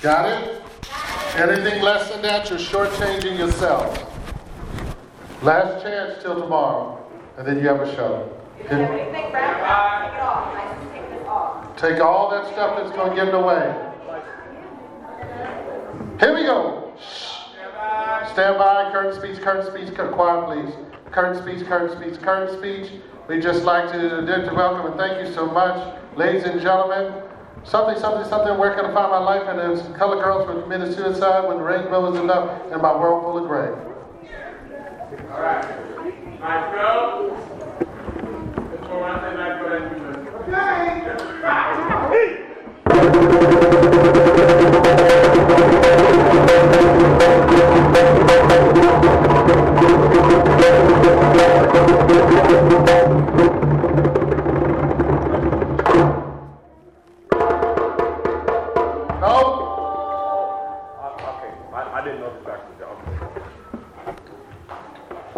Got it? Anything less than that, you're shortchanging yourself. Last chance till tomorrow, and then you have a show. If you have anything wrapped up, take it off. I can take this off. Take all that stuff that's going to get in the way. Here we go. Shh. Stand by. Curtain speech, curtain speech, quiet please. Curtain speech, curtain speech, curtain speech. We just like to, to welcome and thank you so much, ladies and gentlemen. Something, something, something, where can I find my life? And there's color girls who committed suicide when the rainbow is enough and my world full of gray. All right. Micro. This one, I say micro, Okay,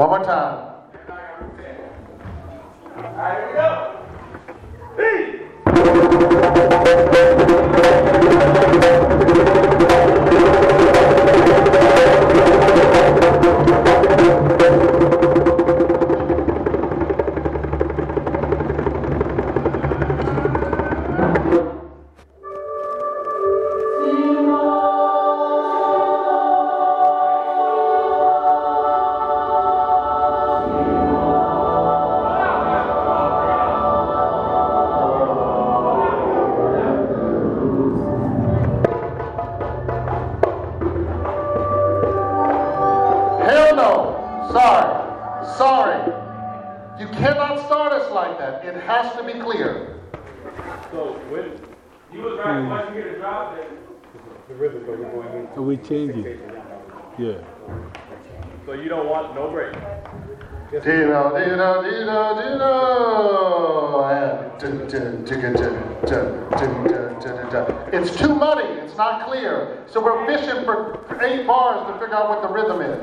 One more time. So we're fishing for eight bars to figure out what the rhythm is.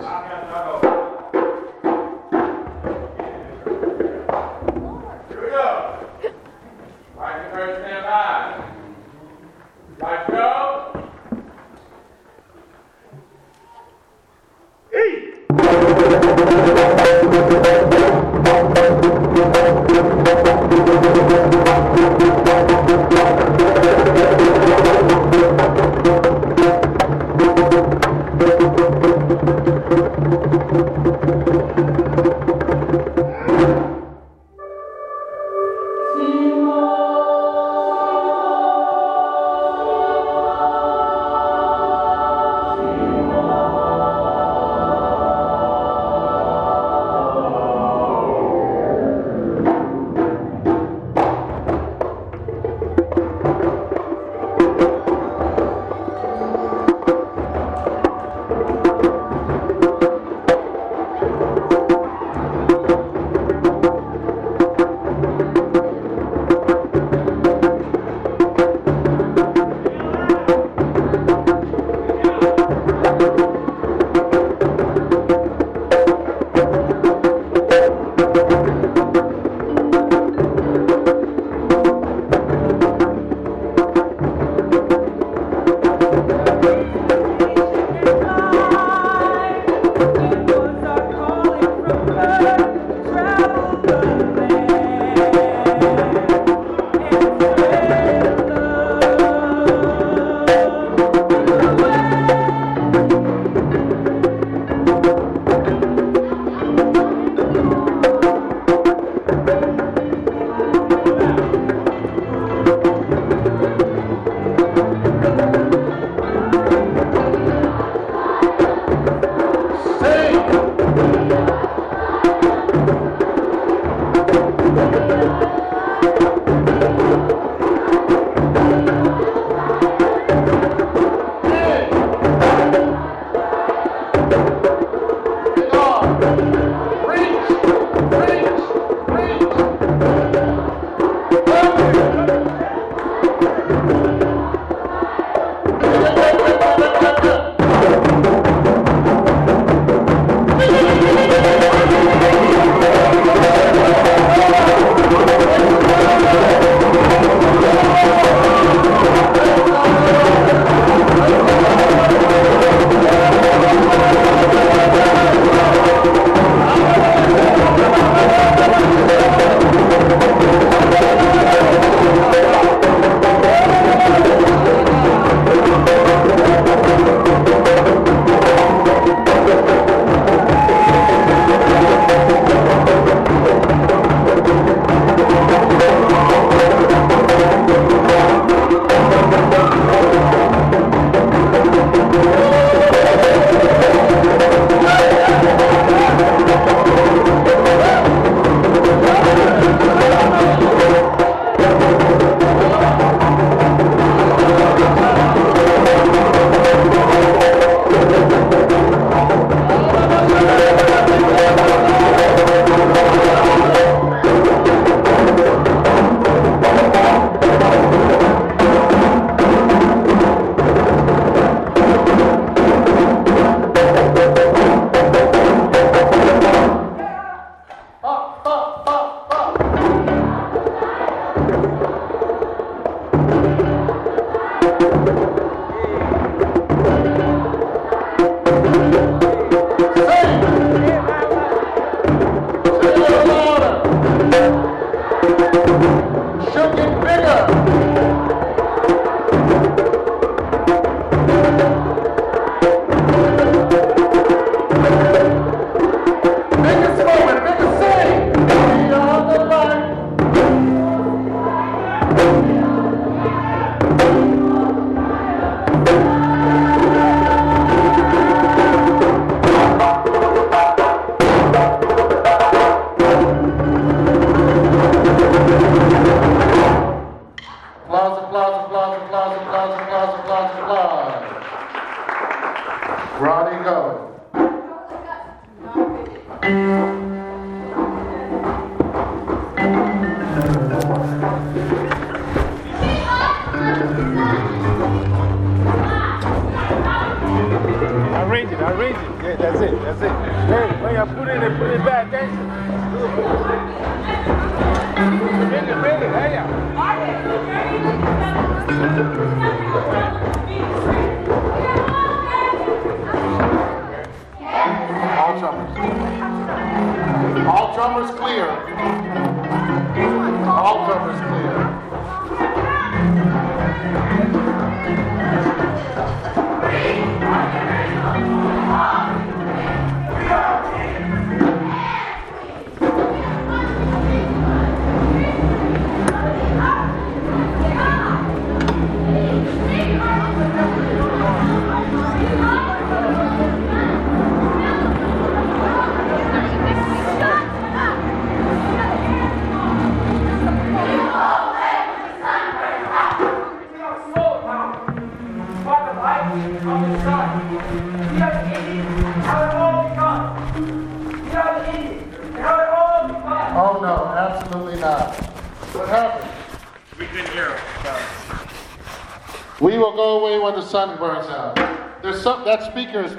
Here we go. Right, first stand by. Right, go. Eat!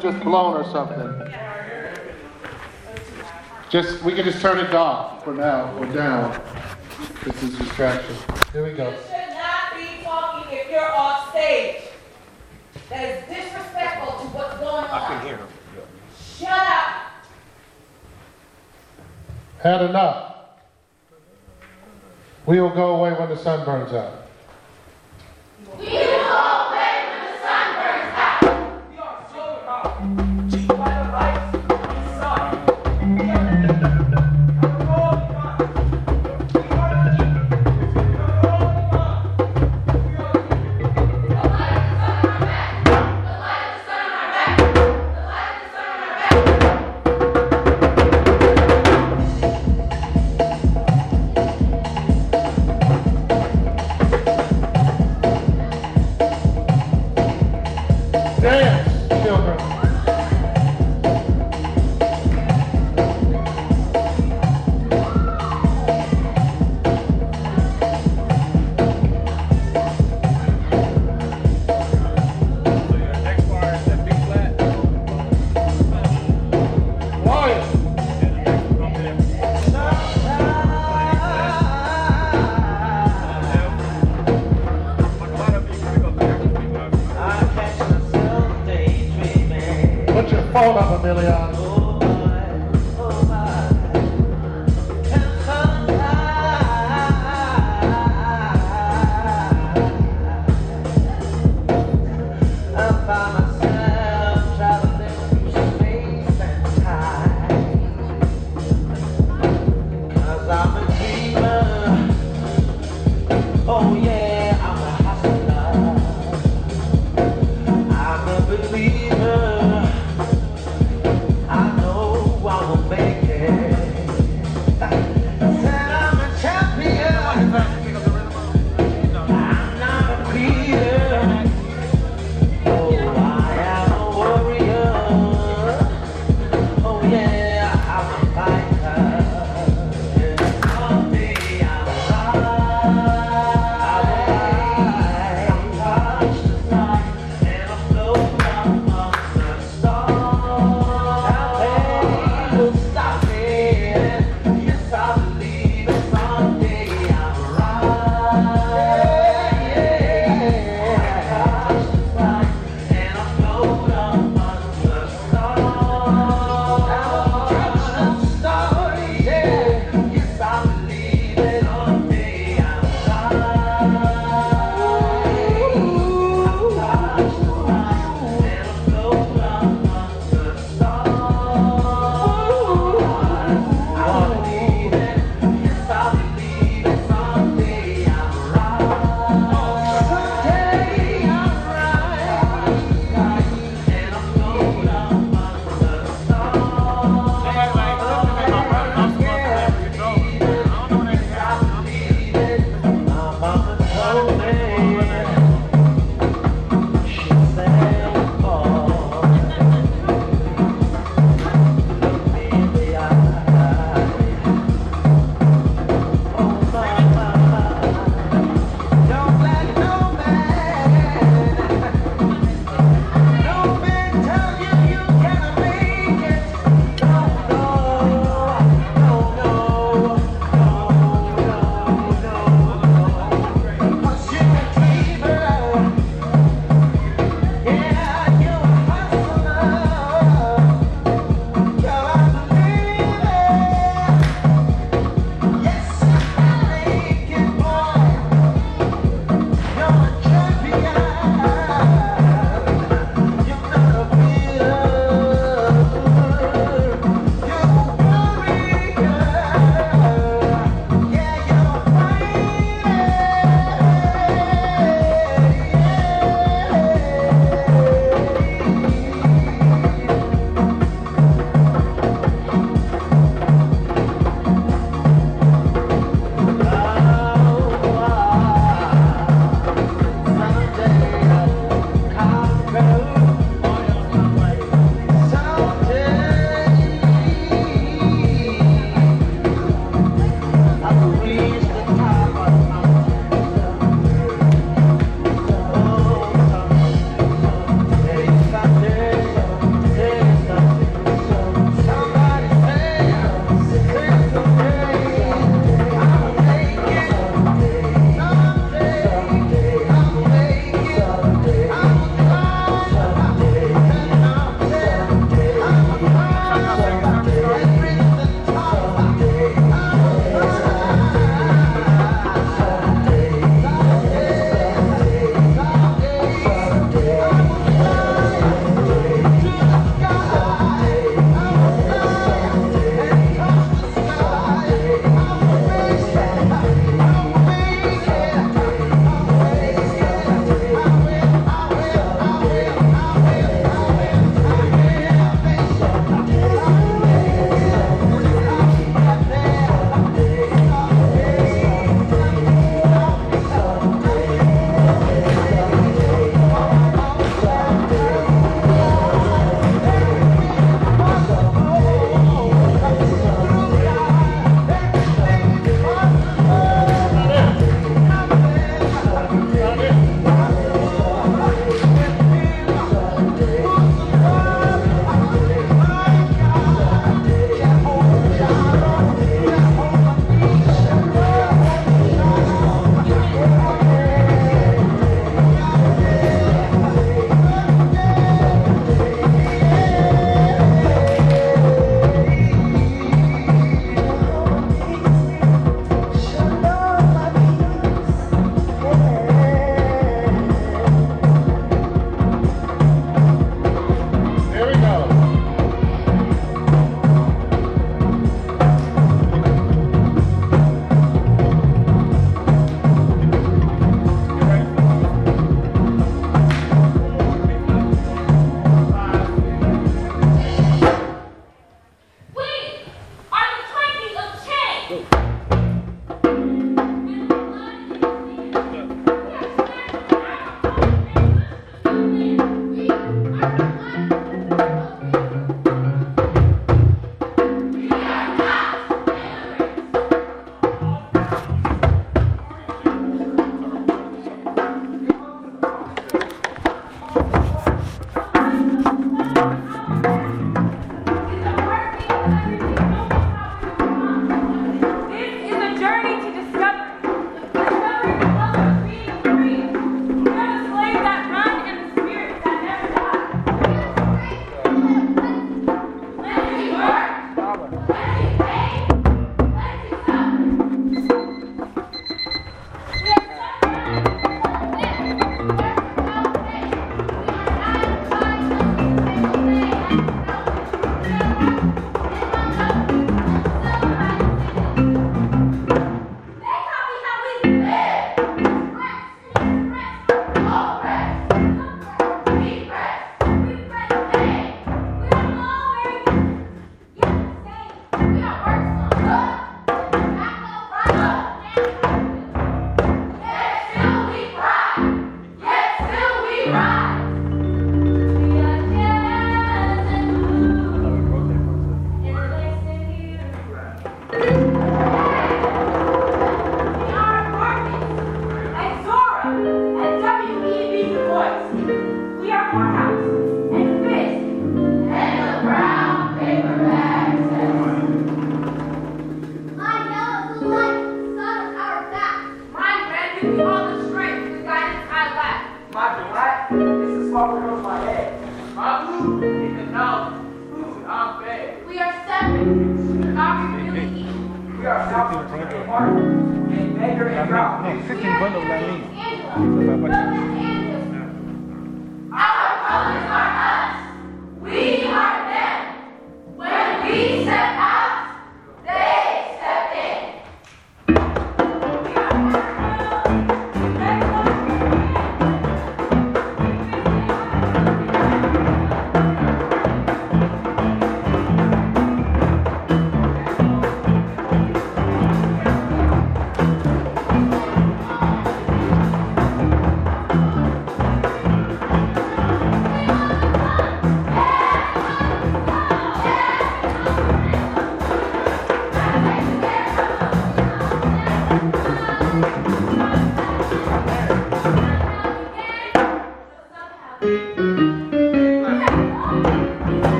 Just blown or something. Just, we can just turn it off for now, or down. This is distraction. Here we go. You should not be talking if you're off stage. That is disrespectful to what's going on. I can hear him. Shut up. Had enough. We will go away when the sun burns out. I'm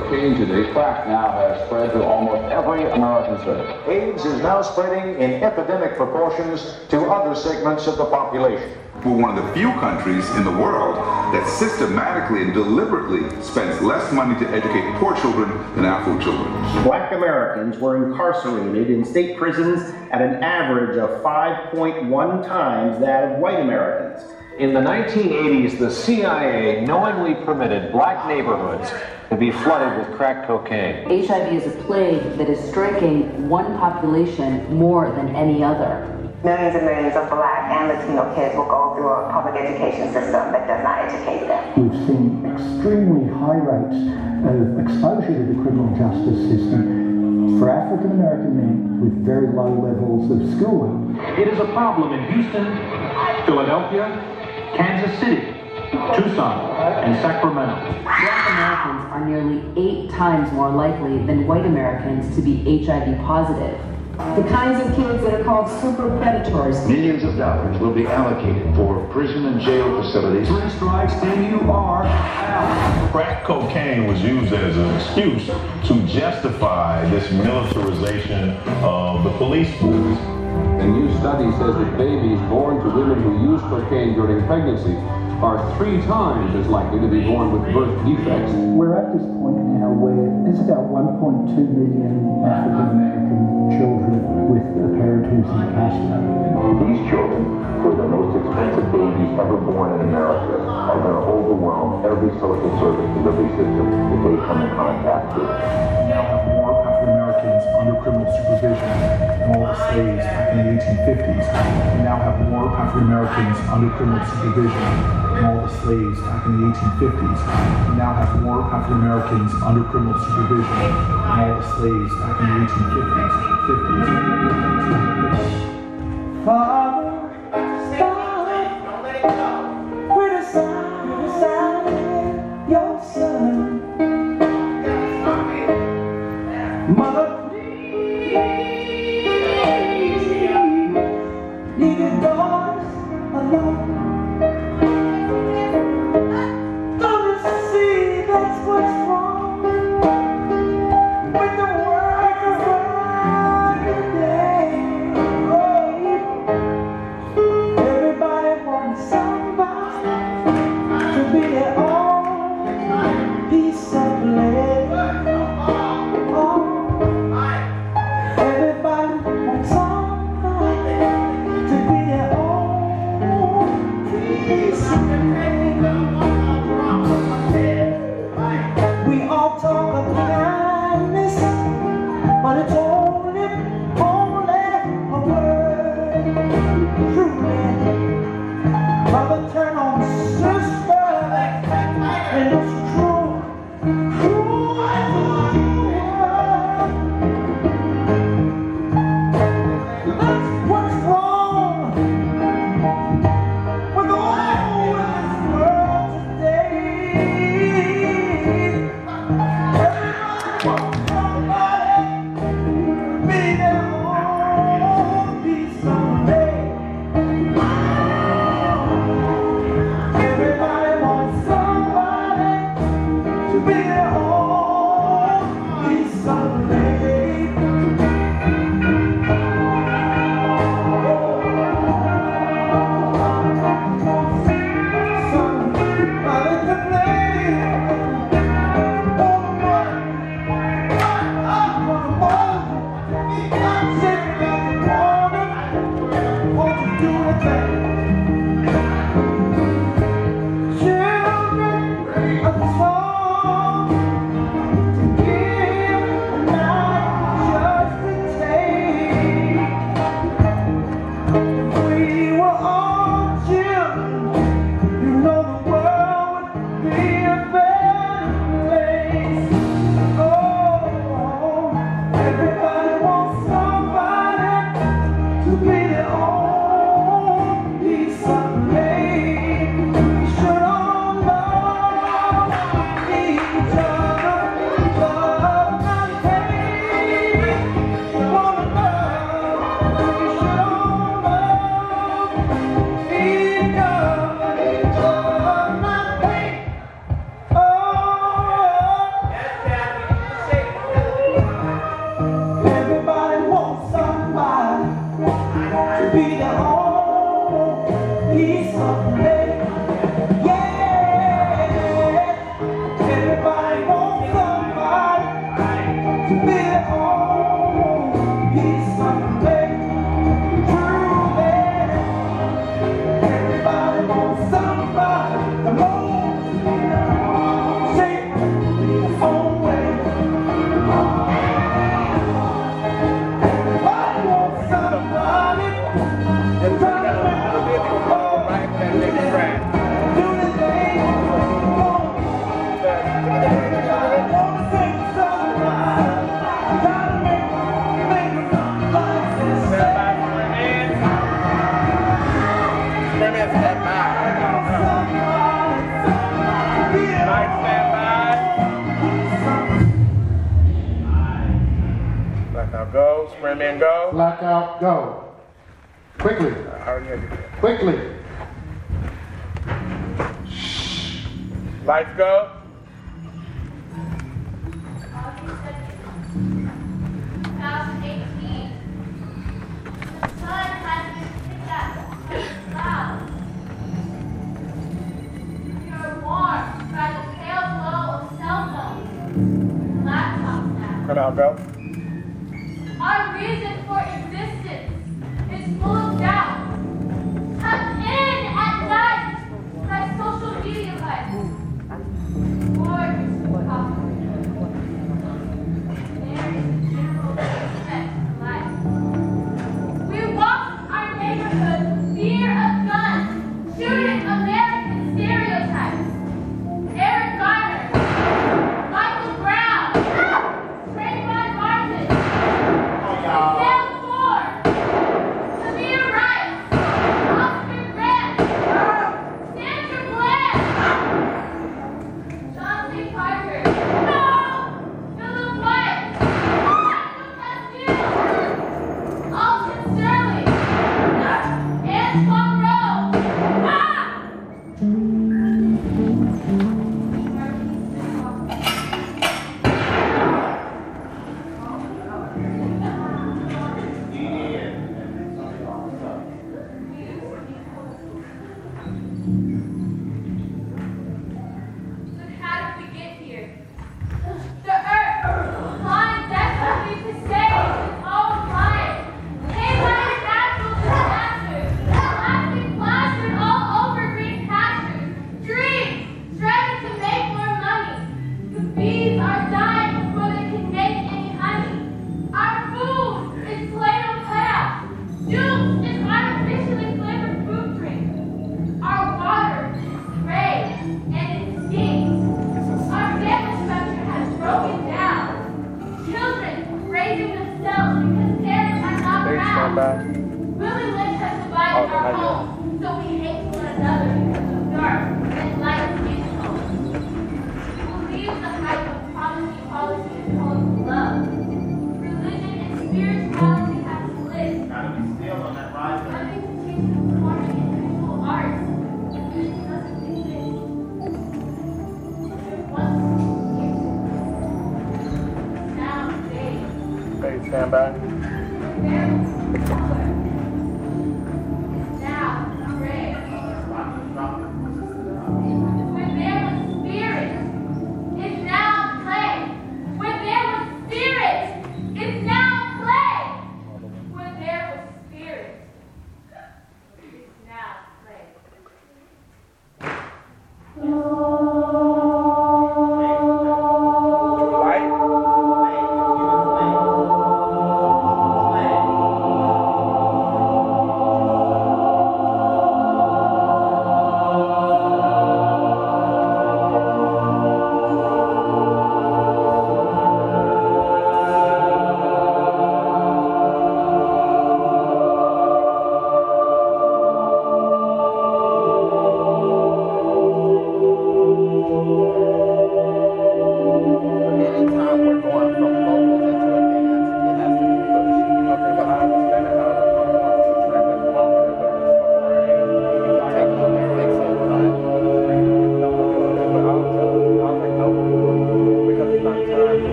cocaine today. Crack now has spread to almost every American city. AIDS is now spreading in epidemic proportions to other segments of the population. We're one of the few countries in the world that systematically and deliberately spends less money to educate poor children than Afro children. Black Americans were incarcerated in state prisons at an average of 5.1 times that of white Americans. In the 1980s, the CIA knowingly permitted black neighborhoods to be flooded with crack cocaine. HIV is a plague that is striking one population more than any other. Millions and millions of black and Latino kids will go through a public education system that does not educate them. We've seen extremely high rates of exposure to the criminal justice system for African American men with very low levels of schooling. It is a problem in Houston, Philadelphia, Kansas City, Tucson, and Sacramento. Black Americans are nearly eight times more likely than white Americans to be HIV positive. The kinds of kids that are called super predators. Millions of dollars will be allocated for prison and jail facilities. Three strikes and you are out. Crack cocaine was used as an excuse to justify this militarization of the police force. A new study says that babies born to women who use cocaine during pregnancy are three times as likely to be born with birth defects. We're at this point now where there's about 1.2 million African American children with a parent who's incarcerated. These children, who are the most expensive babies ever born in America, are going to overwhelm every social service delivery system that they come in contact with. Under criminal supervision than all the slaves back in the 1850s. We now have more African Americans under criminal supervision than all the slaves back in the 1850s. We now have more African Americans under criminal supervision than all the slaves back in the 1850s. 50s. Father,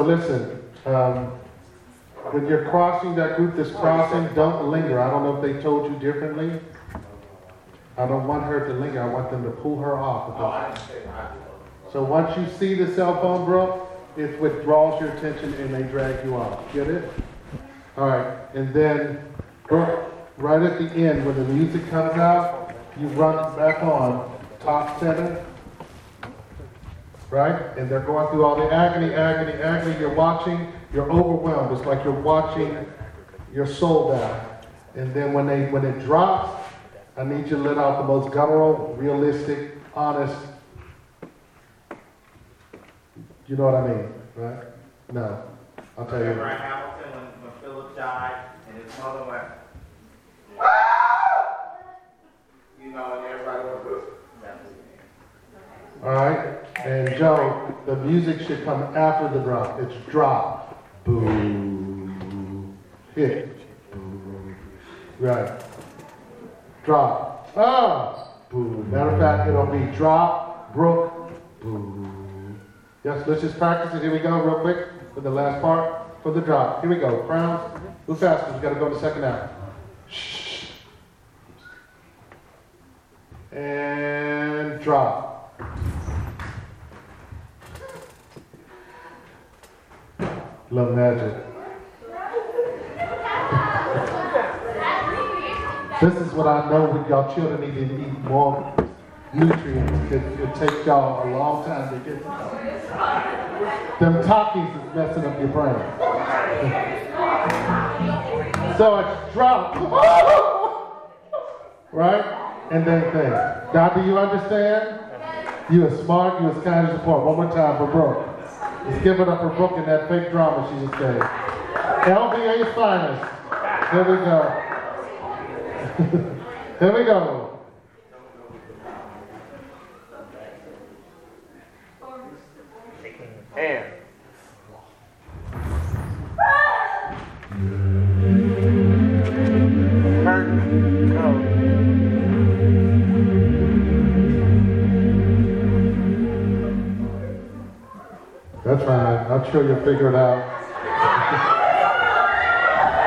so listen. Um, when you're crossing that group that's crossing, don't linger. I don't know if they told you differently. I don't want her to linger. I want them to pull her off. Oh, I didn't say that. So once you see the cell phone, Brooke, it withdraws your attention and they drag you off. Get it? All right, and then Brooke, right at the end, when the music comes out, you run back on top center, right? And they're going through all the agony, agony, agony. You're watching, you're overwhelmed. It's like you're watching your soul die. And then when they when it drops, I need you to let out the most guttural, realistic, honest. You know what I mean, right? No, I'll tell you. Remember at Hamilton when, when Philip died and his mother went, you know, and everybody went, All right, and Joe, the music should come after the drop. It's drop, boom, hit, boom, right, drop, ah, boom. Matter of fact, it'll be drop, brook, boom. Yes, let's just practice it. Here we go, real quick, for the last part, for the drop. Here we go. Crowns, move faster. We got to go to the second half. And drop. Love magic. This is what I know when y'all children need to eat more nutrients. It, it takes y'all a long time to get them Takis is messing up your brain. so it's drop. right? And then thing. Now, do you understand? You are smart, you are kind of support. One more time for Brooke. Let's give it up for Brooke in that fake drama she just gave. LBA finest. Here we go. Here we go. and. That's fine. I'm sure you'll figure it out.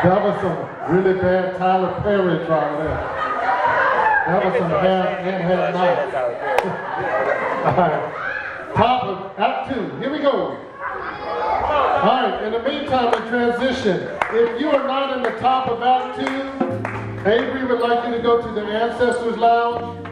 that was some really bad Tyler Perry drama there. That was some bad and had night. All right. Top of Act Two. Here we go. All right. In the meantime, we transition. If you are not in the top of Act Two, Avery would like you to go to the Ancestors Lounge.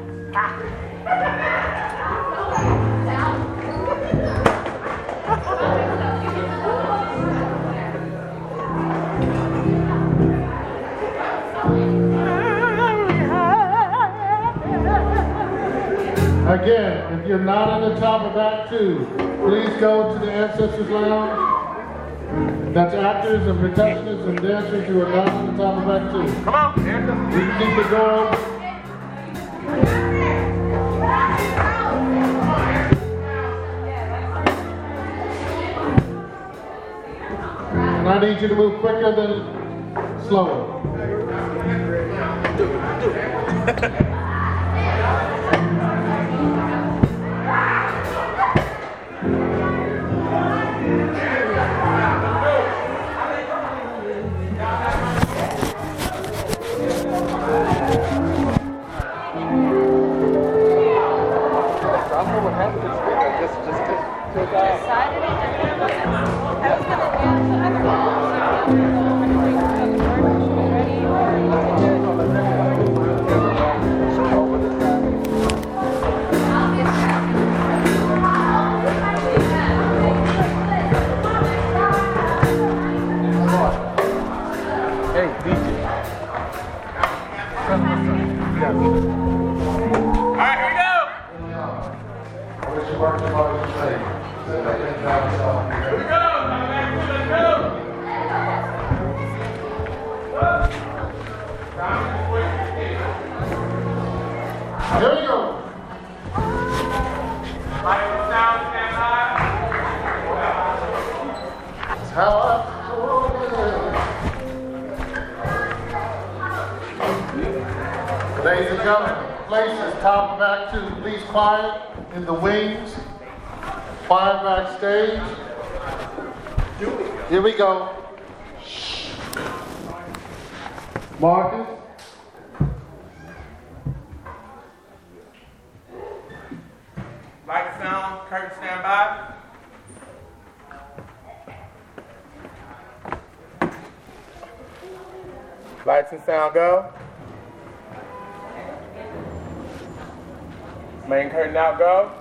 Again, if you're not in the top of Act Two, please go to the Ancestors Lounge. That's actors and protectionists and dancers who are not in the top of Act Two. Come on, You can keep open. And I need you to move quicker than slower. top back to please quiet in the wings. Quiet backstage. Here we go. Marcus. Light sound, curtain stand by. Lights and sound go. main curtain out, go.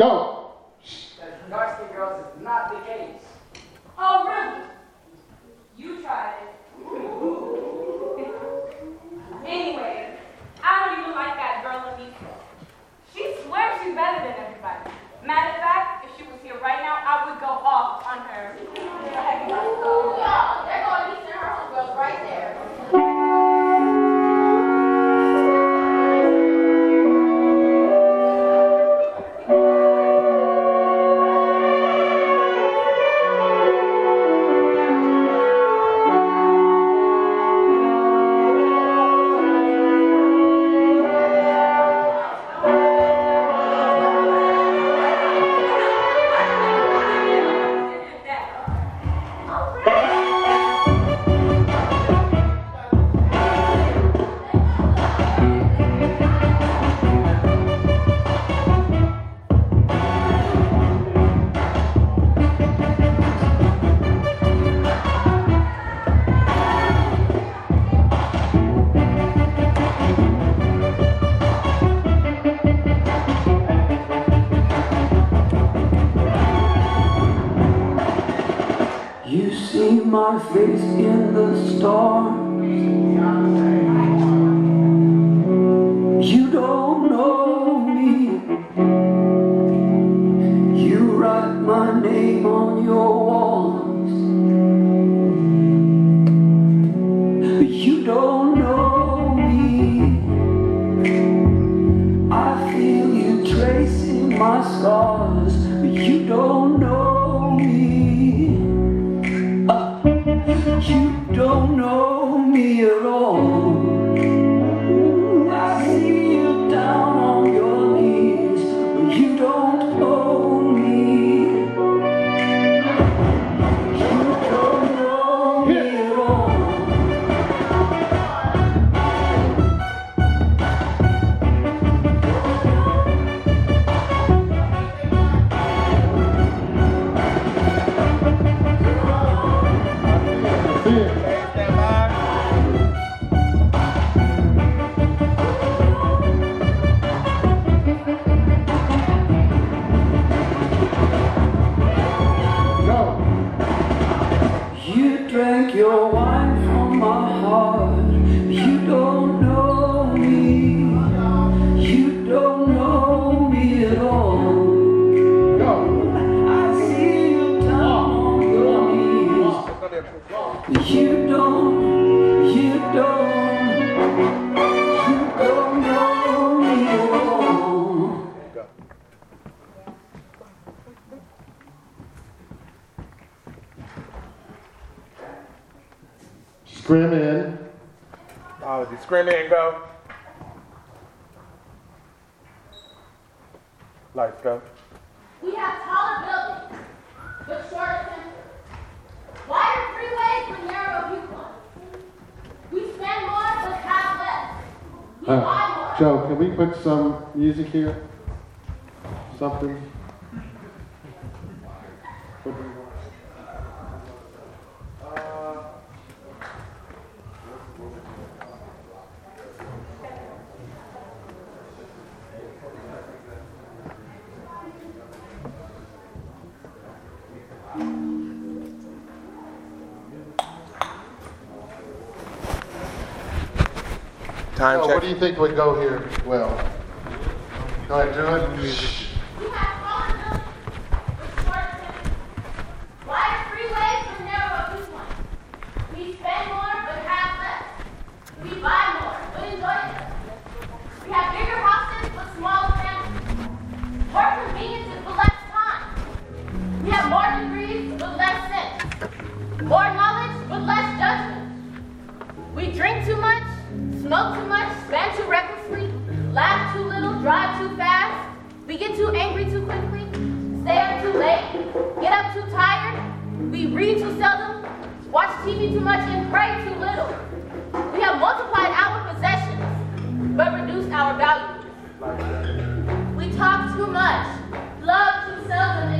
Go. what do you think would go here well? Go ahead, do it. smoke too much, spend too recklessly, laugh too little, drive too fast, we get too angry too quickly, stay up too late, get up too tired, we read too seldom, watch TV too much, and pray too little. We have multiplied our possessions, but reduced our value. We talk too much, love too seldom,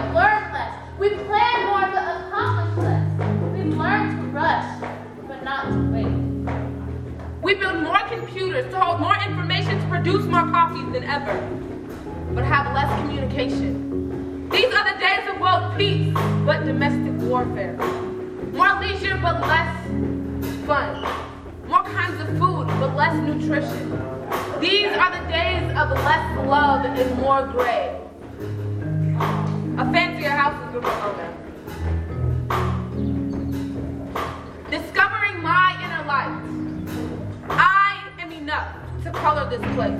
read more, but learn less. We plan more, but accomplish less. We've learned to rush, but not to wait. We build more computers to hold more information to produce more copies than ever, but have less communication. These are the days of world peace, but domestic warfare. More leisure, but less fun. More kinds of food, but less nutrition. These are the days of less love and more gray. A fancier house is okay. Discovering my inner light. I am enough to color this place.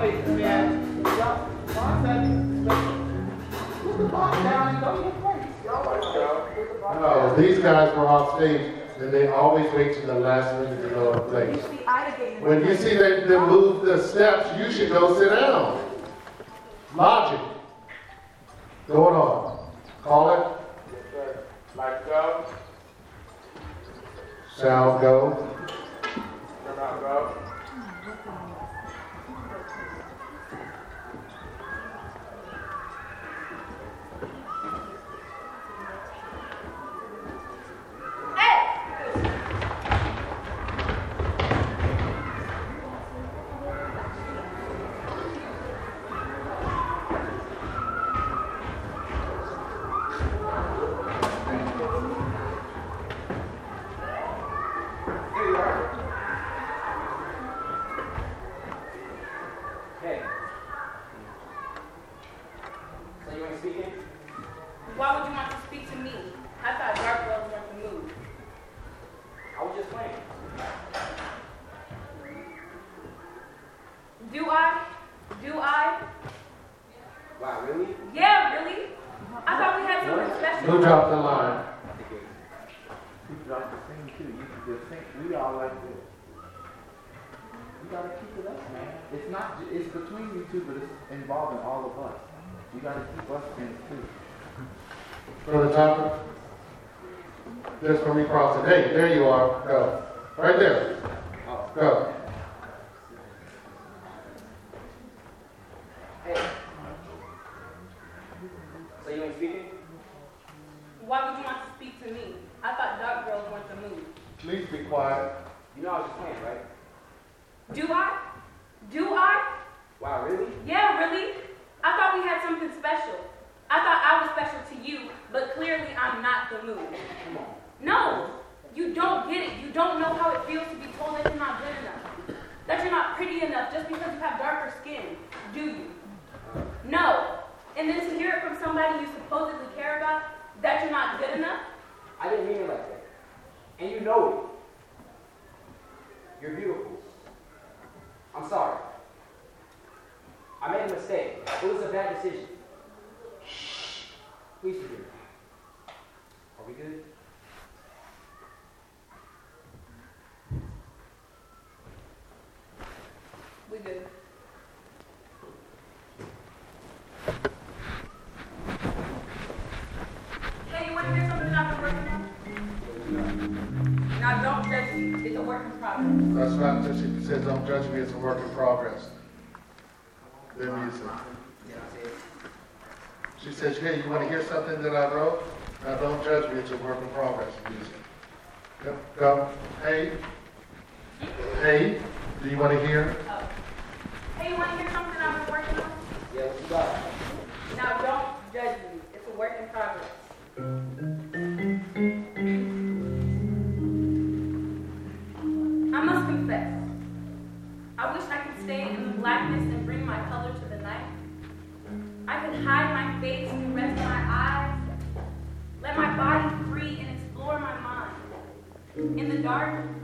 Hey, man, y'all, pause that. Put the box down and go to your place. Y'all want to go. Put the box No, these guys were off stage, and they always wait to the last minute to go and play. When you see them move the steps, you should go sit down. Logic. Going on. Call it. Like go, Shall go. turn out go. Hey, there you are. Go. Right there. Go. Hey. So you ain't speaking? Why would you want to speak to me? I thought dark girls weren't the move. Please be quiet. You know I was just playing, right? Do I? Do I? Wow, really? Yeah, really? I thought we had something special. I thought I was special to you, but clearly I'm not the move. Come on. No, you don't get it. You don't know how it feels to be told that you're not good enough, that you're not pretty enough just because you have darker skin. Do you? No. And then to hear it from somebody you supposedly care about, that you're not good enough? I didn't mean it like that. And you know it. You're beautiful. I'm sorry. I made a mistake. It was a bad decision. Please forgive me. Are we good? We good. Hey, you want to hear something I've been working on? Now, don't judge me. It's a work in progress. That's not that she says, don't judge me, it's a work in progress. Their music. She says, hey, you want to hear something that I wrote? Now, don't judge me, it's a work in progress music. Go, go. Hey. Hey, do you want to hear? Oh. Hey, you want to hear something I've been working on? Yeah, what you got? Now, don't judge me. It's a work in progress. Mind.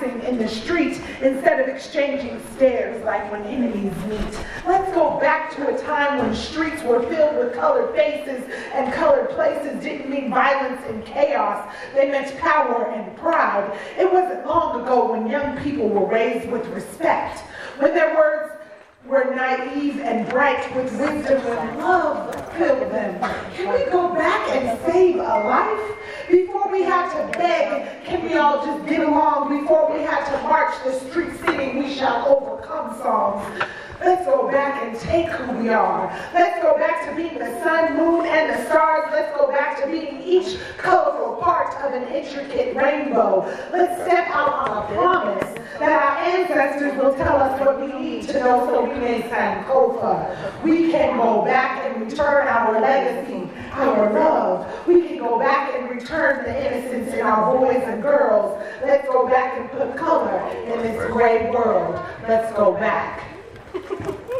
Passing in the street instead of exchanging stares like when enemies meet. Let's go back to a time when streets were filled with colored faces and colored places didn't mean violence and chaos. They meant power and pride. It wasn't long ago when young people were raised with respect, when their words were naive and bright with wisdom and love filled them. Can we go back and save a life? Before we had to beg, can we all just get along? Before we had to march the street singing We Shall Overcome songs. Let's go back and take who we are. Let's go back to being the sun, moon, and the stars. Let's go back to being each colorful part of an intricate rainbow. Let's step out on a promise that our ancestors will tell us what we need to know so we We can go back and return our legacy, our love. We can go back and return the innocence in our boys and girls. Let's go back and put color in this gray world. Let's go back.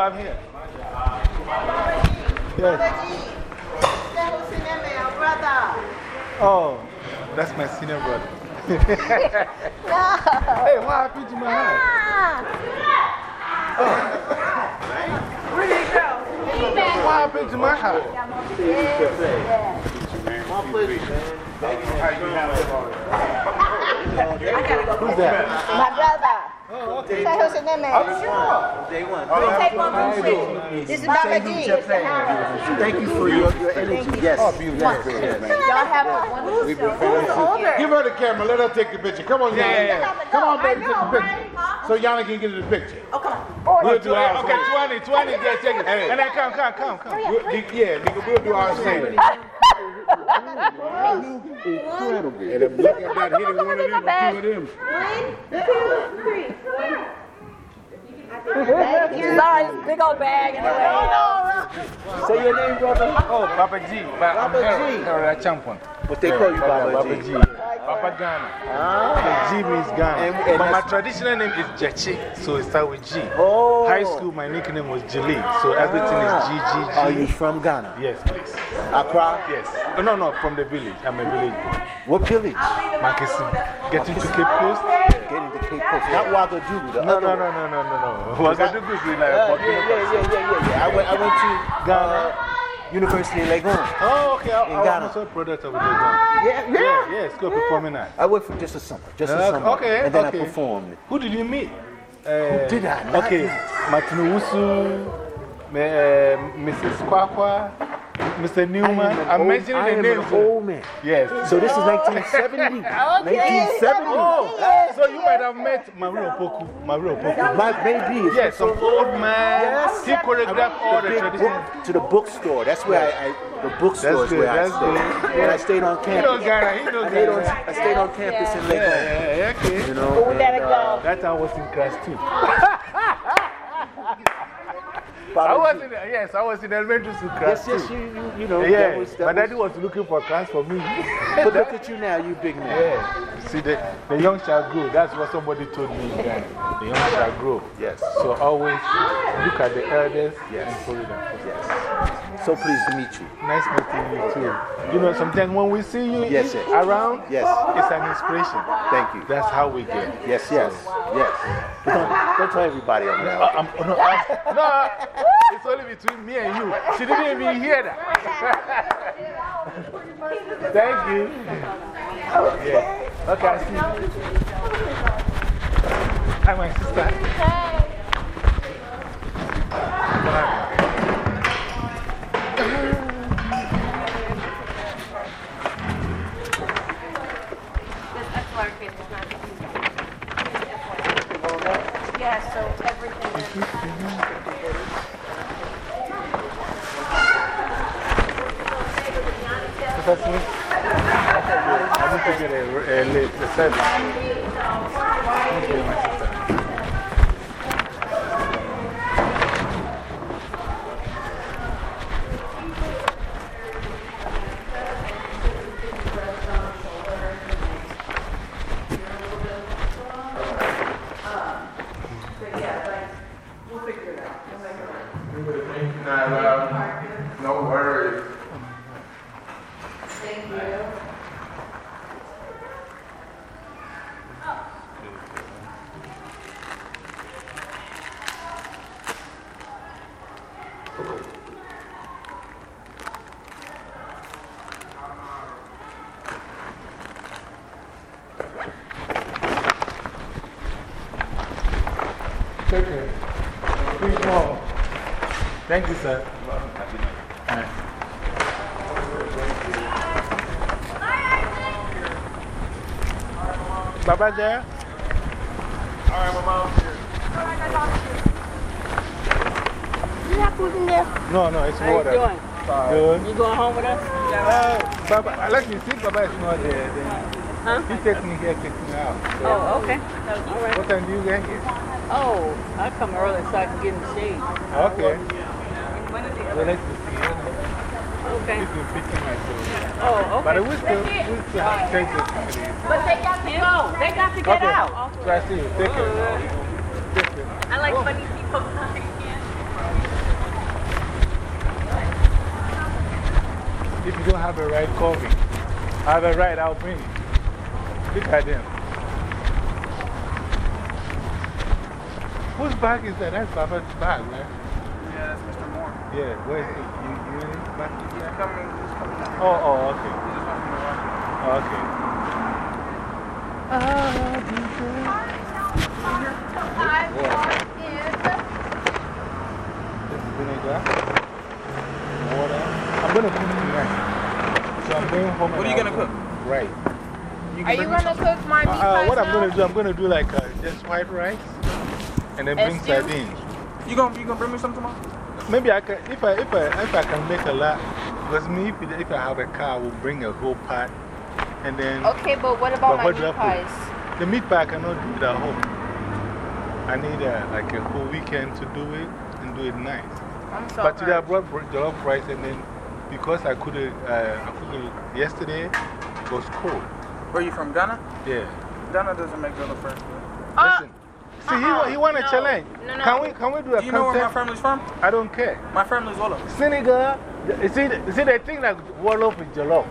I'm here. Yes. Oh, that's my senior brother. hey, what happened to my hat? Where did it go? What happened to my hat? Who's that? My brother. Oh, okay. Say who's your name, man? I'm sure. Day one. Take one from me. This is Baba G. Thank you for your, your energy. Yes. Oh, beautiful. Yes, yes. Y'all have one. We've been friends. Give her the camera. Let her take the picture. Come on, Yeah, Yana. yeah, yeah. Come on, baby, take the picture. So Yana can get in the picture. Oh, come on. We'll oh, do ours. Okay, 20, 20, yeah, take it. Hey. And then come, come, come, come. We'll- Yeah, nigga, we'll do ours later. Incredible. And if look at that, hitting one of them or two of them. One, two, three. Sorry, big old bag in the way. No, no, Say your name, brother. Oh, Papa G. Papa G. Harold Champion. But they call you Baba G. G. Papa Ghana. Ah. The G means Ghana. And- and but my traditional name is Jechi, so it starts with G. Oh. High school, my nickname was Jili, so everything is G, G, G. Are you from Ghana? Yes, please. Accra? Yes. Oh, no, no, from the village. I'm a village boy. What village? Mankessim. Getting to Cape Coast? Getting to Cape Coast. Not Ouagadougou. No, no, no, no, no, no, no. Ouagadougou is like Yeah, Burkina yeah, yeah, yeah, yeah, yeah, yeah. I went, I went to Ghana. Uh, University of Legon. Oh, okay. I, In I Ghana. was also a product of Legon. Yeah, yeah. Yeah, yeah, school performing arts. I went for just a summer. Just a Uh, summer. okay, And then okay. I performed. Who did you meet? Uh, Who did I not Okay, meet? Martin Owusu, uh, Mrs. Kwakwa, Mr. Newman. I am an I'm mentioning I the am names. an old man. Yes. So this is 1970. 1970. Oh, so you might have met Mawere Opoku. Mawere Opoku. My baby Yes, some old man. Yes. He choreographed all the big traditional. book- to the bookstore. That's where I, I the bookstore is good, where I that's stayed. good. And I stayed on He campus. know Ghana, he know I, stayed on, Ghana. I stayed on campus in Lagos. Yeah, yeah, okay. You know, Who let it and, go? uh, That I was in class too. I was in, yes, I was in elementary school class Yes, yes, you, you, you know. yeah, that was, that my daddy was, looking for class for me. But look at you now, you big man. Yeah. See, the, the young shall grow. That's what somebody told me. That the young shall grow. Yes. So always look at the elders Yes. and follow them. Yes. So pleased to meet you. Nice meeting you too. You know, sometimes when we see you Yes, around, Yes. it's an inspiration. Thank you. That's how we get. Yes, yes, yes. But don't, don't tell everybody I'm Uh, there. I'm, no, I'm, no, it's only between me and you. She didn't even hear that. Thank you. Yeah. Okay, I see. Hi, my sister. Yeah, so everything. Professor, I need to get a, a, a service. Thank you, my sister. No worries. Take care. Please go. Thank you, sir. Baba there? All right, my mom's here. You have food in there? No, no, it's How you water. doing? Good. You going home with us? Uh, Baba, let me see. Baba is not there. Then Huh? He takes me here, takes me out. So Oh, okay. All right. What time do you get here? Oh, I come early so I can get in the shade. Okay. When is see. Okay. You can pick him myself. Oh, okay. But we still, we still have to take this somebody. But they got to go. They got to get Okay. out. So I see you. Take it. Take it. I like oh. funny people. If you don't have a ride, call me. I have a ride, I'll bring you. Look at them. Whose bag is that? That's Baba's bag, right? Yeah, that's Mr. Moore. Yeah, where's he? You, you in his bag? He's coming, he's coming out. Oh, oh, okay. He just wants me. Oh, okay. This is vinegar, water. I'm going to cook tonight. So I'm going home. What are you going to cook? Right. Are you going to cook my meat Uh, pies what I'm now? going to do, I'm going to do like uh, just white rice and then bring And sardines. You gonna, you gonna bring me some tomorrow? Maybe I can, if I, if I, if I can make a lot, because me, if, if I have a car, I will bring a whole pot and then. Okay, but what about my what meat I pies? The meat pie I cannot do it at home. I need a, like a whole weekend to do it and do it nice. I'm so but today I brought br- jollof rice and then because I couldn't, uh, I couldn't, yesterday it was cold. Where you from, Ghana? Yeah. Ghana doesn't make jollof rice. Listen. See, he, wa- he want a no. challenge. No, no. Can we, can we do a Do you know where my family's from? I don't care. My family's Wolof. Senegal, is see, you see, they think like Wolof is Jollof.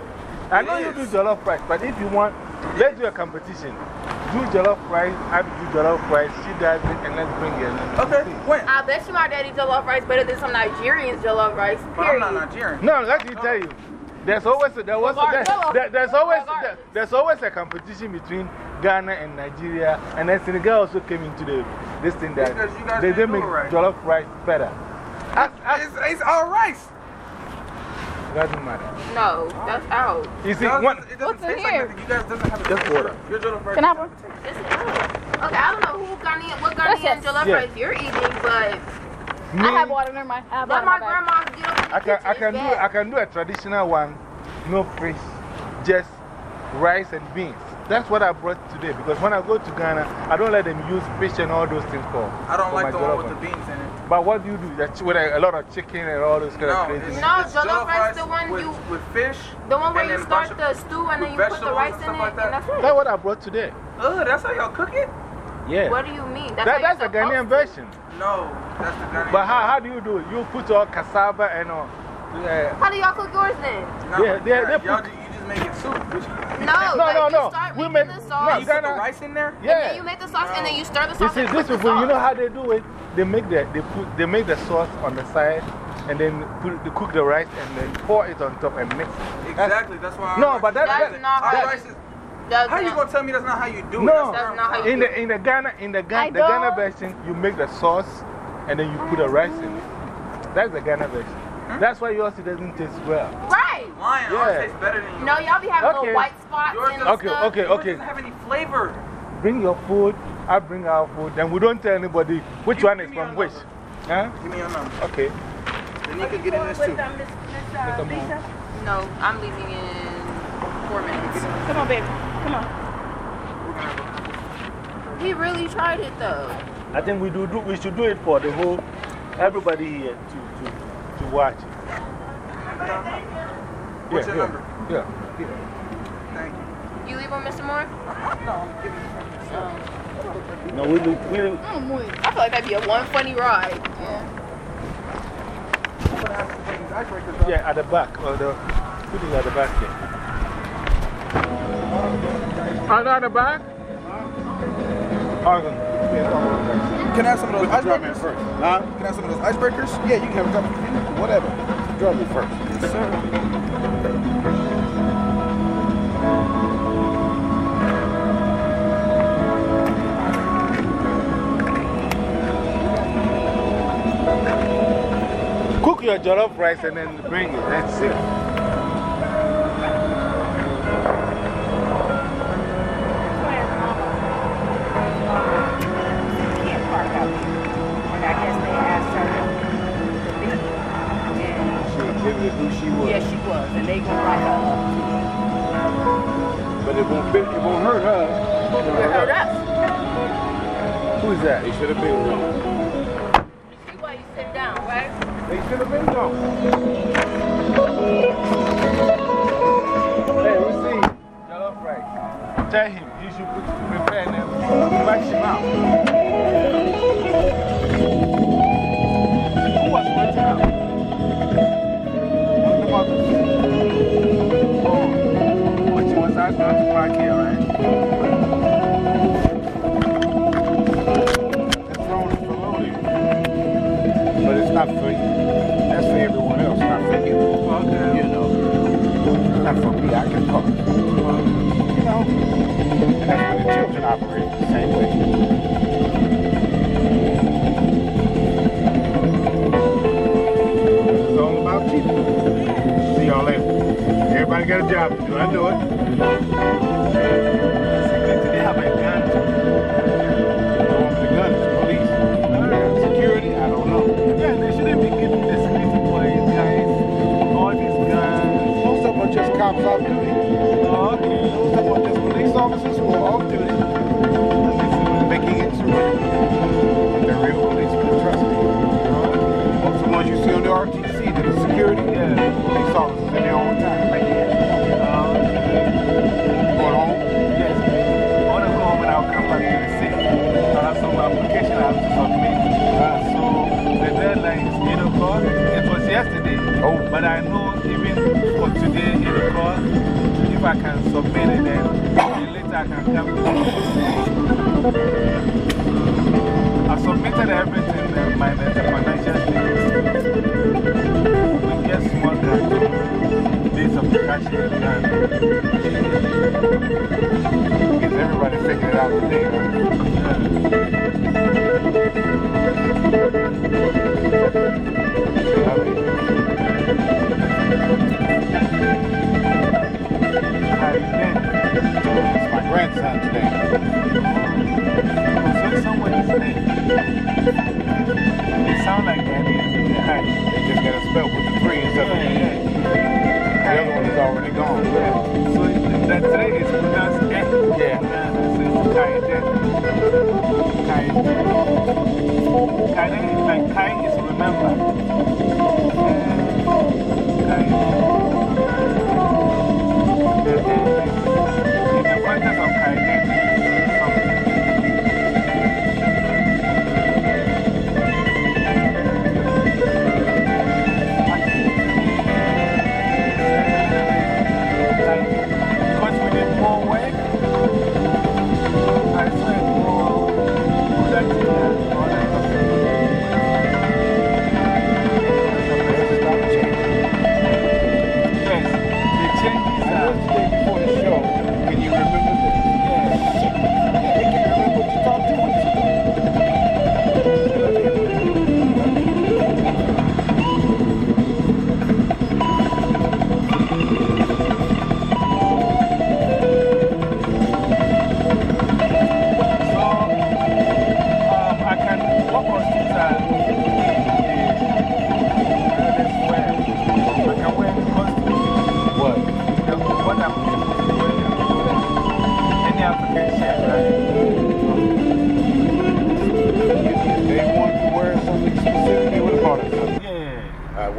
I know you do Jollof rice, but if you want, let's do a competition. Do Jollof rice, I do Jollof rice, she does it, and let's bring it. Okay, when? I bet you my daddy jollof rice better than some Nigerians jollof rice. Period. I'm not Nigerian. No, let me tell you. There's always, a, there was, Regardless. there, there- there's, always, there- there's always a competition between Ghana and Nigeria, and then Senegal also came into the, this thing that Because you guys they, they didn't make right. Jollof rice better. It's, it's all rice. Doesn't matter. No, that's out. You see, Y'all- one, it doesn't What's in taste like here? You guys doesn't have a Just water. Your jollof rice. Can I have one? Okay, I don't know who Ghanaian, what Ghanaian jollof Yeah. rice you're eating, but Me? I have water. Never mind. I have water Let in my my grandma get up in the I can, I, can do, I can do a traditional one, no fish, just rice and beans. That's what I brought today because when I go to Ghana, I don't let them use fish and all those things for. I don't for like my the one with the beans in it. But what do you do? That with a, a lot of chicken and all those kind No, of crazy it's, No, it's jollof rice, the one with, you- with fish. The one where you start the stew and then you put the rice and in stuff it, like that. and that's it. That's what I brought today. Oh, that's how y'all cook it? Yeah. What do you mean? That, that's a Ghanaian version. No, that's the Ghanaian. But how, how do you do it? You put all cassava and all. Uh, How do y'all cook yours then? No, Yeah, they- they y'all, put- ju- you just make it soup. No, no, like no, you no. start We making make the no. You put the rice in there? And Yeah. then you make the sauce and then you stir the You sauce see, and this cook the people, you know how they do it? They make the, they put, they make the sauce on the side and then put, they cook the rice and then pour it on top and mix it. Exactly, that's why. No, but rice that- is- that- our that- rice is. That's How you gonna tell me that's not how you do it? No, That's not how you in do the, in the Ghana, in the, I Ghana, the Ghana version, you make the sauce and then you put the rice in it. That's the Ghana version. Hmm? That's why yours doesn't taste well. Right. Lying, Yeah. ours tastes better than yours. No, y'all be having Okay. little white spots Yours and doesn't- Okay, stuff. okay, Yours okay. doesn't have any flavor. Bring your food, I bring our food, then we don't tell anybody which Give- one give is me your from which. Huh? Give me your number. Okay. Then you can get in this too. Come um, uh, on. No, I'm leaving in four minutes. Come on, baby. Come on. He really tried it though. I think we, do, do, we should do it for the whole, everybody here to, to, to watch it. What's yeah, your yeah, number? Yeah. yeah. Thank you. You leave on Mr. Moore? No, I'm giving you No, we, do- we, do- Mm. I feel like that'd be a one funny ride. Yeah. I'm gonna have to take these icebreakers off. yeah, at the back, or the, put it at the back here. No, at the back? Oh. Can I have some of those icebreakers? first. Huh? Can I have some of those icebreakers? Yeah, you can have a couple. Whatever. Drop me first. Yes, sir. Cook your jollof rice and then bring it. That's it. And She who she was. yeah, she was. And they gonna write her up. but it won't, fit, it won't hurt her. It It hurt us. Who's that? They should have been gone. You See why you sit down, right? They should have been gone. Hey, we see jollof rice. Tell him he should put, prepare them. Wash him out. Who was waiting out? But she was asking her to park here, right? That's wrong for loading. But it's not for you. That's for everyone else, not for you. Okay. You know. It's not for me. I can park. You know. And that's where the children operate the same way. Everybody got a job to do. I know it. They have a gun. For the guns, police. Security, I don't know. Yeah, they shouldn't be giving the security boys, guys, all these guns. Most of them are just cops off duty. Oh, okay. Most of them are just police officers who are off duty. Making it through. O'clock. It was yesterday. Oh. But I know even for today, 8 o'clock, if I can submit it, then then later I can come to. I submitted everything, uh, my the financial statements. We get small grant, days of cash and Because everybody figured it out today, It's my grandson today. It sounds like Daddy. They just got a spell with the three instead of the The other one is already gone. So the three is pronounced F. Yeah. It's like Kai is remember.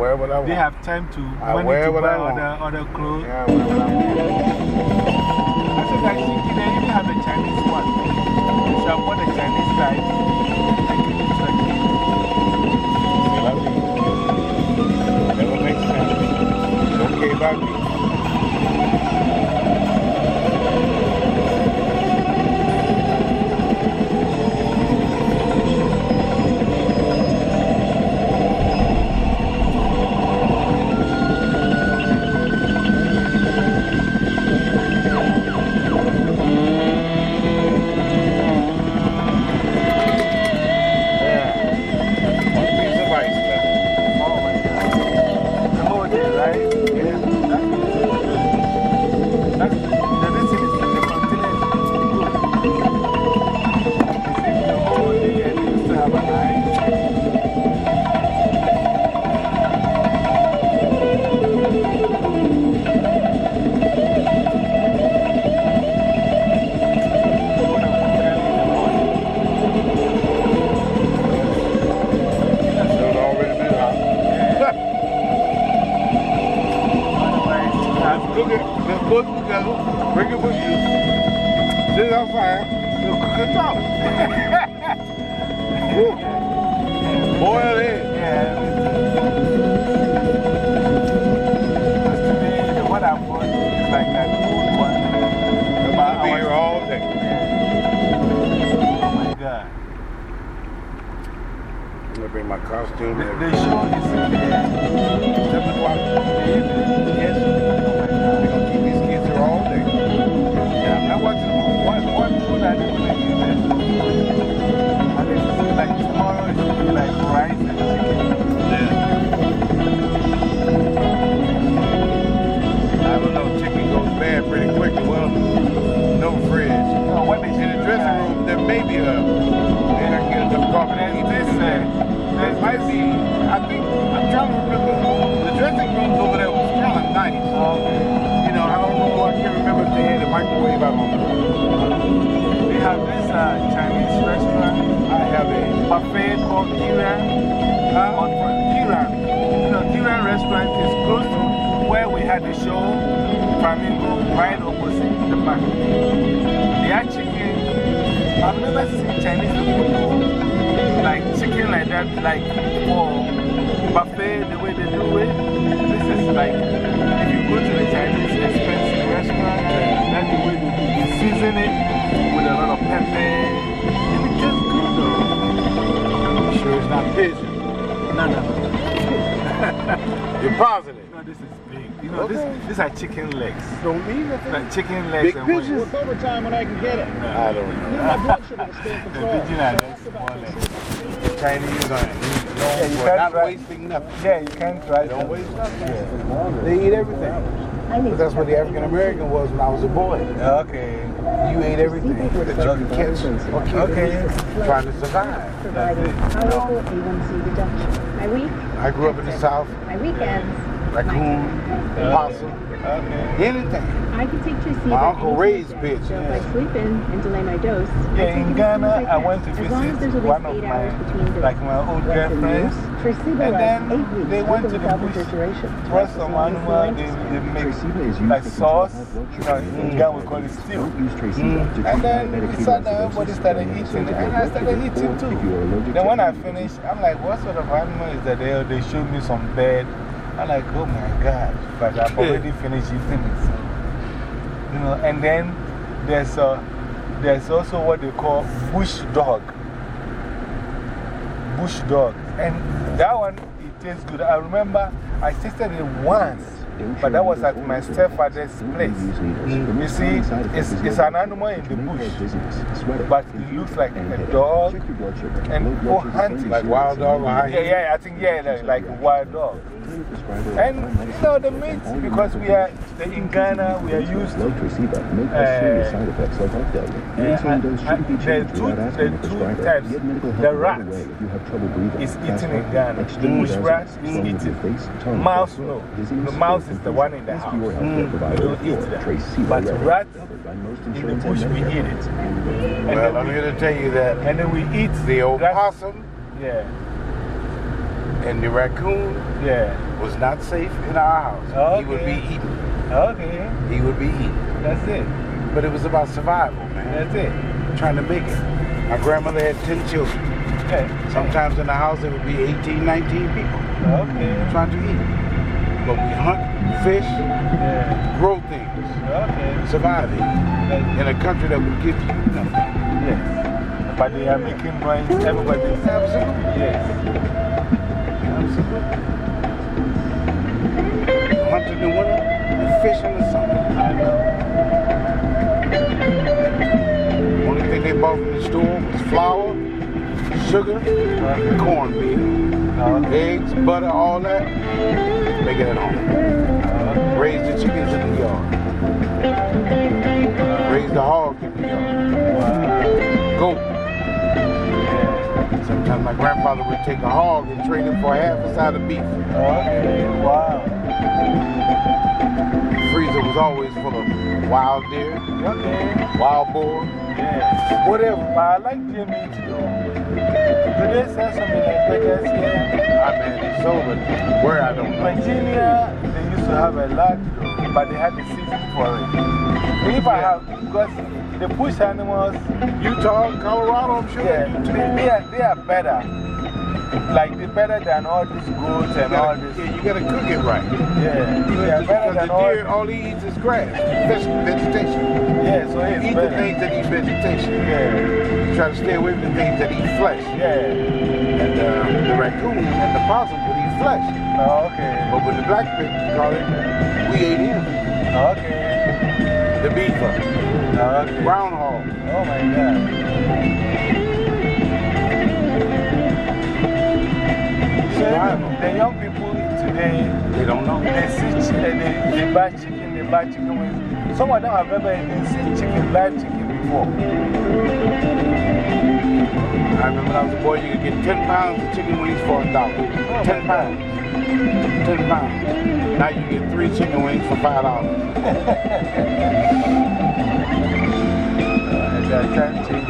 Wear what I want. They have time to I money wear to what buy I want. other, other clothes. Yeah, I wear what I want. I think I think they even have a Chinese one. So I bought a Chinese guy. I give it to a They love me. Never makes sense. It's okay by Yeah. They eat everything. But that's what the African American was when I was a boy. Okay. You ate everything that you could catch or kill. Okay. Trying to survive. providing powerful A1C reduction. My week, I grew up in the South. my weekends, Raccoon, possum, anything. I can take Tresiba My uncle anytime raised I get. So if I pigeons. sleep in and delay my dose, I Yeah, take in Ghana, soon I went to as visit one of my, hours between doses. like my old girlfriends. And then they went to the without bush, refrigeration. trust some animal, they, they make like sauce. You know, in Ghana we call it stew. Mm. And then we sat down, everybody started eating, and I started eating too. Then when I finished, I'm like, what sort of animal is that? They, they showed me some bird. I'm like, oh my God, but I've already finished eating it. So, you know, and then there's, a, there's also what they call bush dog. Bush dog. And that one, it tastes good. I remember I tasted it once, but that was at my stepfather's place. You see, it's, it's an animal in the bush, but it looks like a dog and oh, go hunting. Like wild dog Yeah, yeah, I think, yeah, like, like wild dog. And, you know, the meat, because we are in Ghana, we are used to. Uh, uh, the two, the two types, the rat is eaten in Ghana. The bush rat is eaten. Mouse, no. The mouse is the one in the house. Mm. We don't eat that. But rat, in the bush, we eat it. And Well, I'm we- here to tell you that And then we eat the rat- opossum Yeah, and the raccoon yeah. was not safe in our house. He would be Okay. eaten. Okay, He would be eaten. that's it. But it was about survival, man. That's it. Trying to make it. My grandmother had 10 children. Yeah. Sometimes in the house it would be 18, 19 people Okay. trying to eat. But we hunt, fish, Yeah. grow things, Okay. survive it in a country that would give you nothing. Yes. But they are making noise, everybody. Absolutely. Yes. Hunt in the winter and fish in the summer. Only thing they bought from the store was flour, sugar, and cornmeal. Eggs, butter, all that. Make it at home. Raise the chickens in the yard. Raise the hog in the yard. Goat. Sometimes my grandfather would take a hog and trade him for half a side of beef. Okay. Wow. The freezer was always full of wild deer, Okay. wild boar, Yeah. whatever. But I like deer meat though. Do they sell some in Las Vegas here? I man, it's so, but where I don't know. Virginia, they used to have a lot. But they have a season for it. If I have, because the bush animals. Utah, Colorado, I'm sure. Yeah, they, they, are, they are better. Like, they're better than all these goats and gotta, all this. Yeah, you gotta cook it right. Yeah, better because than the all. deer, all he eats is grass, veg vegetation. Yeah, so it's Eat better. the things that eat vegetation. Yeah. Try to stay away from the things that eat flesh. Yeah. And uh, the raccoon and the possum flesh. Oh, ah, okay. But with the black it, we ate him. Ah, okay. The beaver. Ah, okay. Groundhog. Oh my God. So the young people today, they don't know. They see chicken, they, they buy chicken, they buy chicken wings. Some of them have never even seen chicken, live chicken before. I remember when I was a boy, you could get 10 pounds of chicken wings for a dollar. 10 pounds. 10 pounds. Now you get three chicken wings for $5. Uh, that time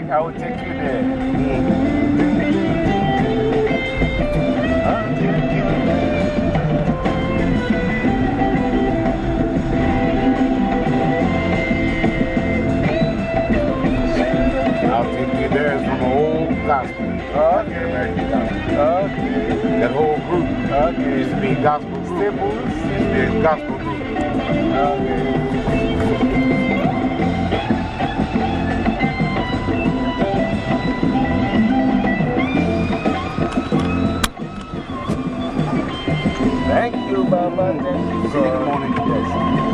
the like, I will take you there. I'll take you there from an old gospel. Okay. American gospel. Okay. That whole group Okay. used to be gospel. Used to be gospel group. Okay. You, Baba. Thank you, God. Yes.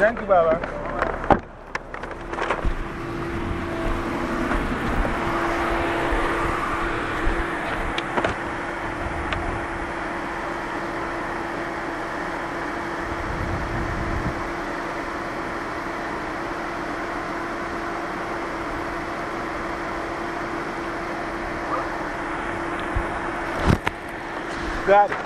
Thank you, Baba. Got it.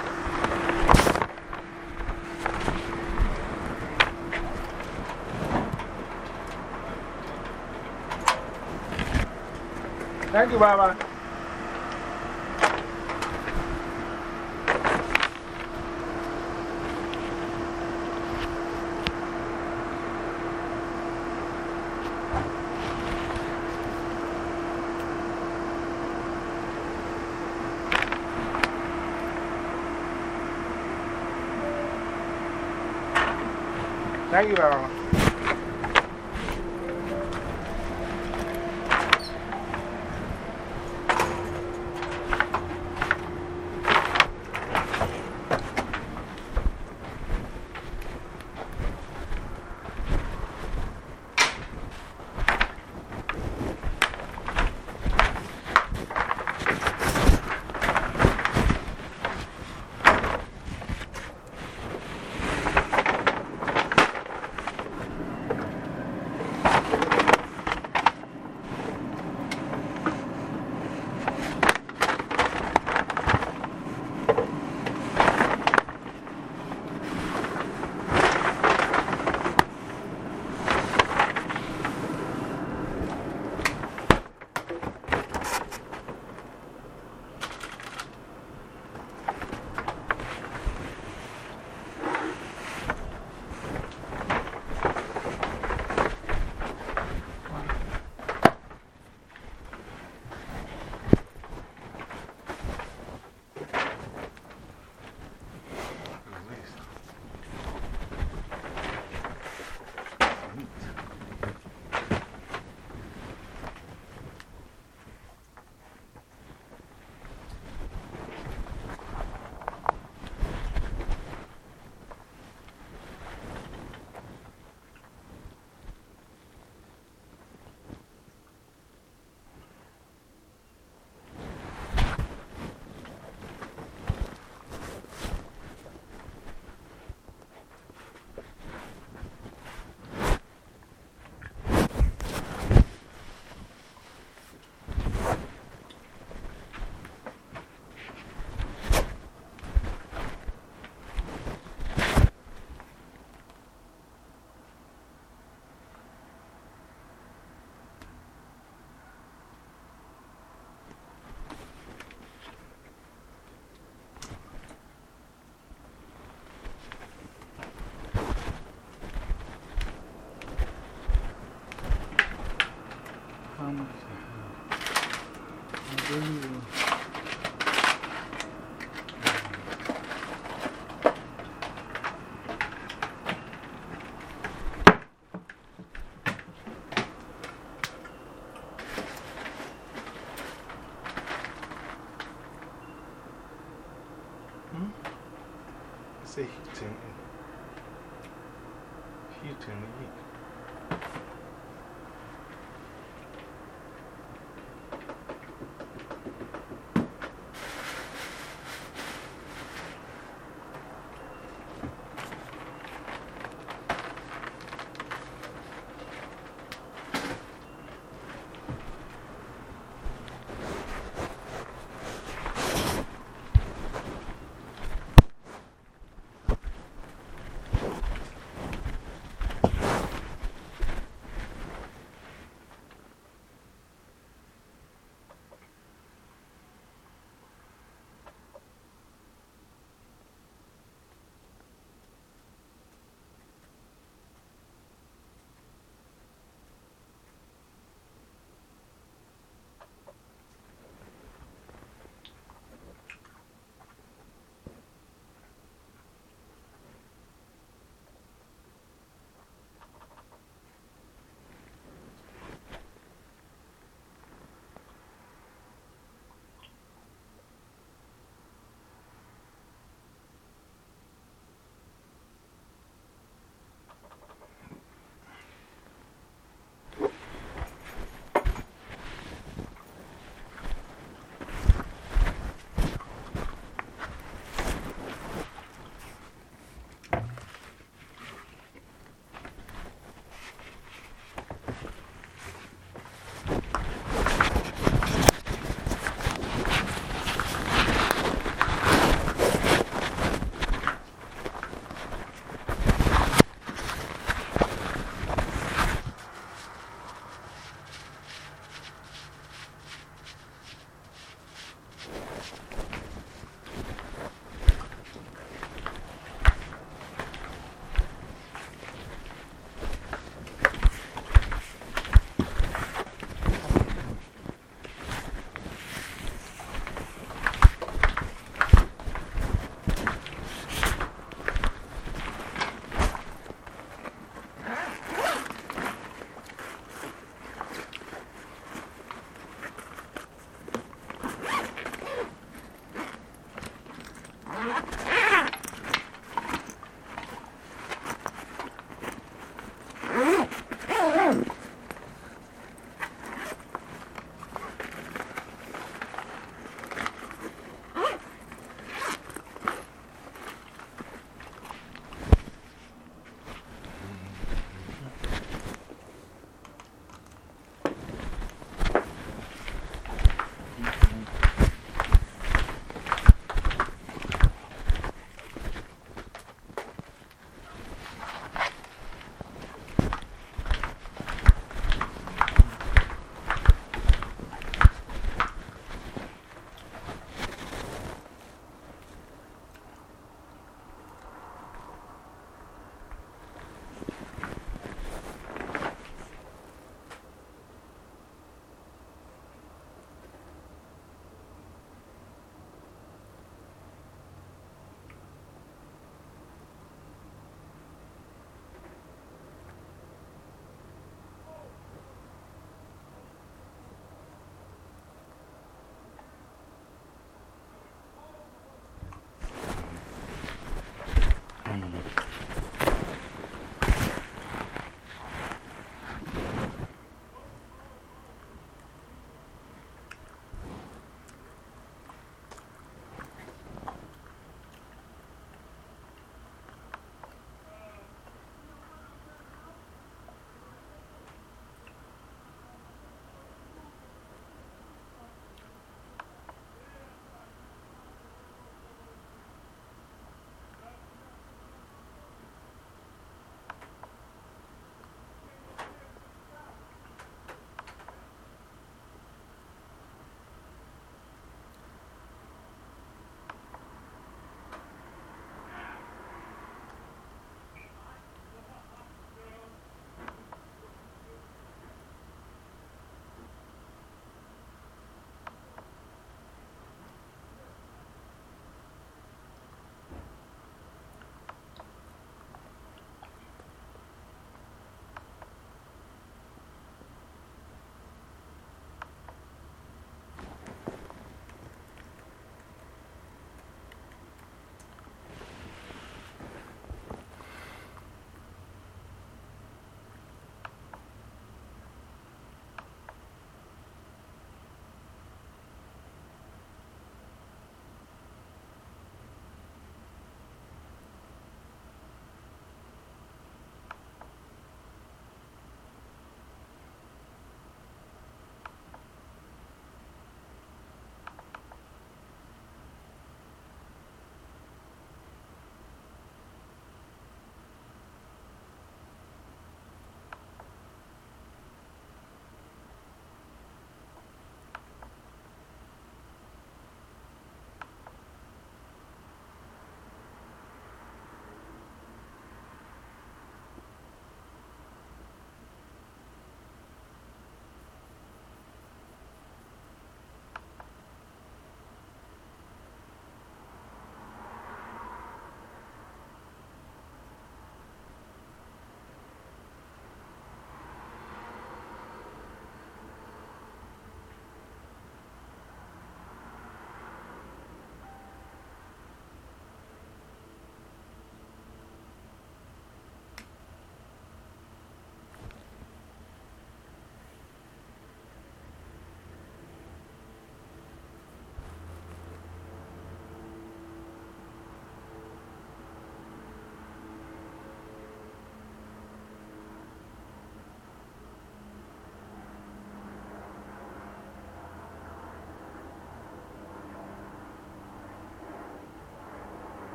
Thank you, Baba. Thank you, Baba. Hmm? Say Houston.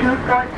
Serves 214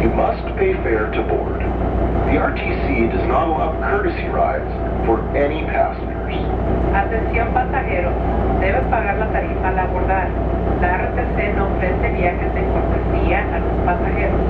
You must pay fare to board. The RTC does not allow courtesy rides for any passengers. Atención pasajeros, debes pagar la tarifa al abordar. La RTC no ofrece viajes de cortesía a los pasajeros.